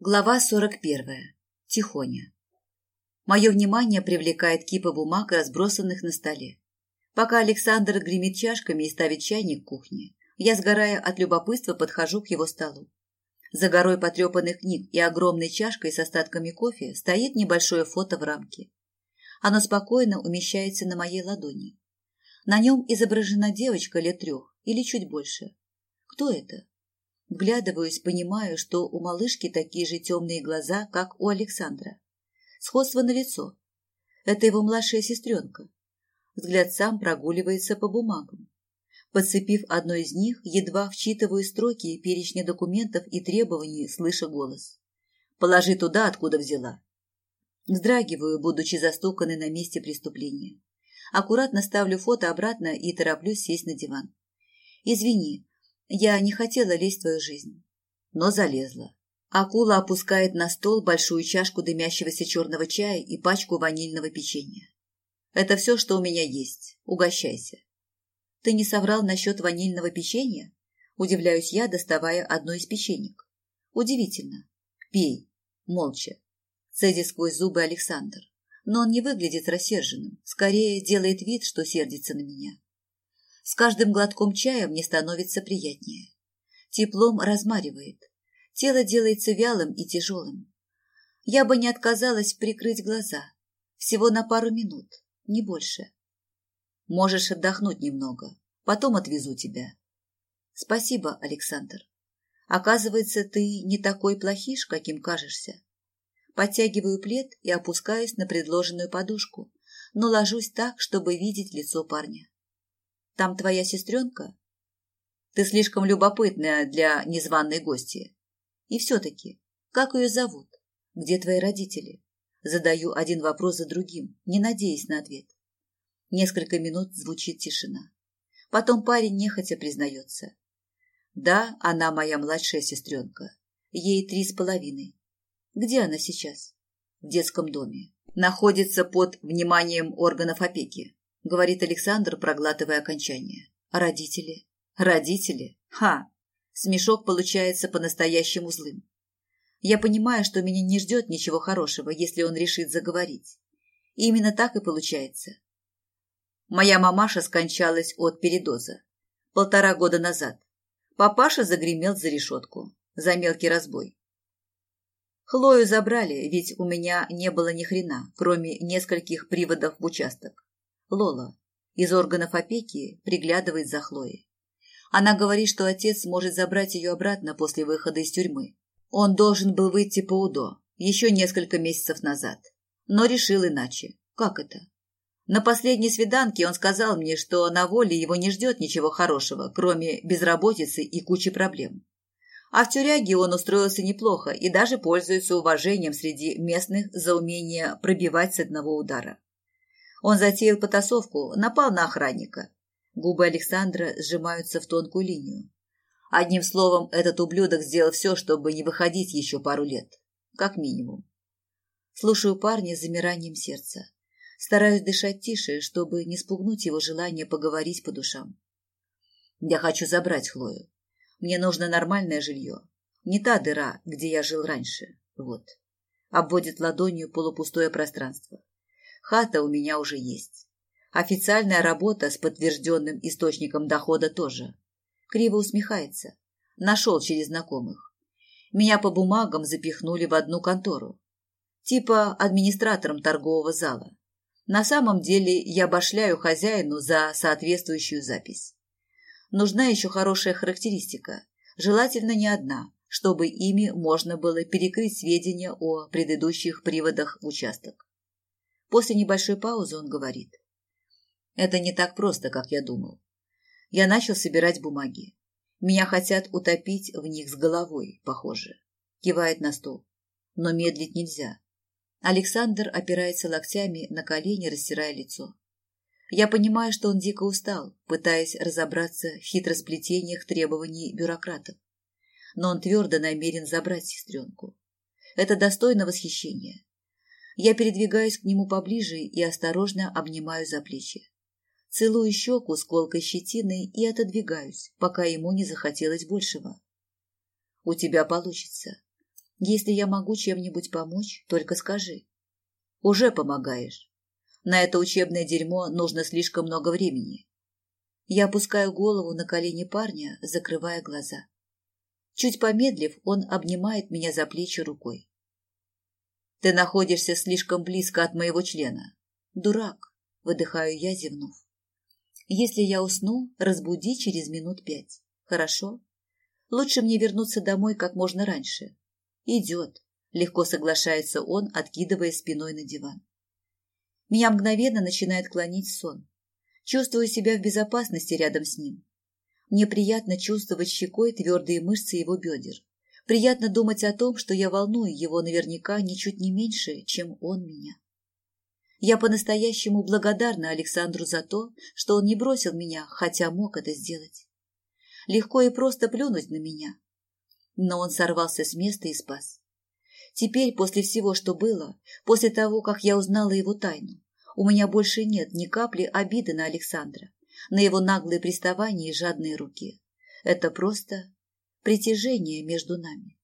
Глава 41. Тихоня. Мое внимание привлекает кипа бумаг, разбросанных на столе. Пока Александр гремит чашками и ставит чайник в кухне, я, сгорая от любопытства, подхожу к его столу. За горой потрепанных книг и огромной чашкой с остатками кофе стоит небольшое фото в рамке. Оно спокойно умещается на моей ладони. На нем изображена девочка лет трех или чуть больше. Кто это? Вглядываюсь, понимаю, что у малышки такие же темные глаза, как у Александра. Сходство на лицо. Это его младшая сестренка. Взгляд сам прогуливается по бумагам. Подцепив одну из них, едва вчитываю строки перечня документов и требований, слыша голос. «Положи туда, откуда взяла». Вздрагиваю, будучи застуканной на месте преступления. Аккуратно ставлю фото обратно и тороплюсь сесть на диван. «Извини, я не хотела лезть в твою жизнь, но залезла. Акула опускает на стол большую чашку дымящегося черного чая и пачку ванильного печенья. Это все, что у меня есть. Угощайся. Ты не соврал насчет ванильного печенья? Удивляюсь я, доставая одно из печенек. Удивительно. Пей. Молча. Цедит сквозь зубы Александр. Но он не выглядит рассерженным. Скорее делает вид, что сердится на меня. С каждым глотком чая мне становится приятнее. Теплом размаривает. Тело делается вялым и тяжелым. Я бы не отказалась прикрыть глаза. Всего на пару минут, не больше. Можешь отдохнуть немного. Потом отвезу тебя. Спасибо, Александр. Оказывается, ты не такой плохиш, каким кажешься. Подтягиваю плед и опускаюсь на предложенную подушку, но ложусь так, чтобы видеть лицо парня. Там твоя сестренка? Ты слишком любопытная для незваной гости. И все-таки, как ее зовут? Где твои родители? Задаю один вопрос за другим, не надеясь на ответ. Несколько минут звучит тишина. Потом парень нехотя признается. Да, она моя младшая сестренка. Ей три с половиной. Где она сейчас? В детском доме. Находится под вниманием органов опеки говорит Александр, проглатывая окончание. Родители? Родители? Ха! Смешок получается по-настоящему злым. Я понимаю, что меня не ждет ничего хорошего, если он решит заговорить. И именно так и получается. Моя мамаша скончалась от передоза. Полтора года назад. Папаша загремел за решетку. За мелкий разбой. Хлою забрали, ведь у меня не было ни хрена, кроме нескольких приводов в участок. Лола из органов опеки приглядывает за Хлоей. Она говорит, что отец может забрать ее обратно после выхода из тюрьмы. Он должен был выйти по УДО еще несколько месяцев назад, но решил иначе. Как это? На последней свиданке он сказал мне, что на воле его не ждет ничего хорошего, кроме безработицы и кучи проблем. А в тюряге он устроился неплохо и даже пользуется уважением среди местных за умение пробивать с одного удара. Он затеял потасовку, напал на охранника. Губы Александра сжимаются в тонкую линию. Одним словом, этот ублюдок сделал все, чтобы не выходить еще пару лет. Как минимум. Слушаю парня с замиранием сердца. Стараюсь дышать тише, чтобы не спугнуть его желание поговорить по душам. Я хочу забрать Хлою. Мне нужно нормальное жилье. Не та дыра, где я жил раньше. Вот. Обводит ладонью полупустое пространство. Хата у меня уже есть. Официальная работа с подтвержденным источником дохода тоже. Криво усмехается. Нашел через знакомых. Меня по бумагам запихнули в одну контору. Типа администратором торгового зала. На самом деле я башляю хозяину за соответствующую запись. Нужна еще хорошая характеристика, желательно не одна, чтобы ими можно было перекрыть сведения о предыдущих приводах участок. После небольшой паузы он говорит. Это не так просто, как я думал. Я начал собирать бумаги. Меня хотят утопить в них с головой, похоже. Кивает на стол. Но медлить нельзя. Александр опирается локтями на колени, растирая лицо. Я понимаю, что он дико устал, пытаясь разобраться в хитросплетениях требований бюрократов. Но он твердо намерен забрать сестренку. Это достойно восхищения. Я передвигаюсь к нему поближе и осторожно обнимаю за плечи. Целую щеку с колкой щетиной и отодвигаюсь, пока ему не захотелось большего. «У тебя получится. Если я могу чем-нибудь помочь, только скажи. Уже помогаешь. На это учебное дерьмо нужно слишком много времени. Я опускаю голову на колени парня, закрывая глаза. Чуть помедлив, он обнимает меня за плечи рукой. Ты находишься слишком близко от моего члена. Дурак, выдыхаю я, зевнув. Если я усну, разбуди через минут пять. Хорошо? Лучше мне вернуться домой как можно раньше. Идет. Легко соглашается он, откидывая спиной на диван. Меня мгновенно начинает клонить сон. Чувствую себя в безопасности рядом с ним. Мне приятно чувствовать щекой твердые мышцы его бедер. Приятно думать о том, что я волную его наверняка ничуть не меньше, чем он меня. Я по-настоящему благодарна Александру за то, что он не бросил меня, хотя мог это сделать. Легко и просто плюнуть на меня. Но он сорвался с места и спас. Теперь, после всего, что было, после того, как я узнала его тайну, у меня больше нет ни капли обиды на Александра, на его наглые приставания и жадные руки. Это просто притяжение между нами.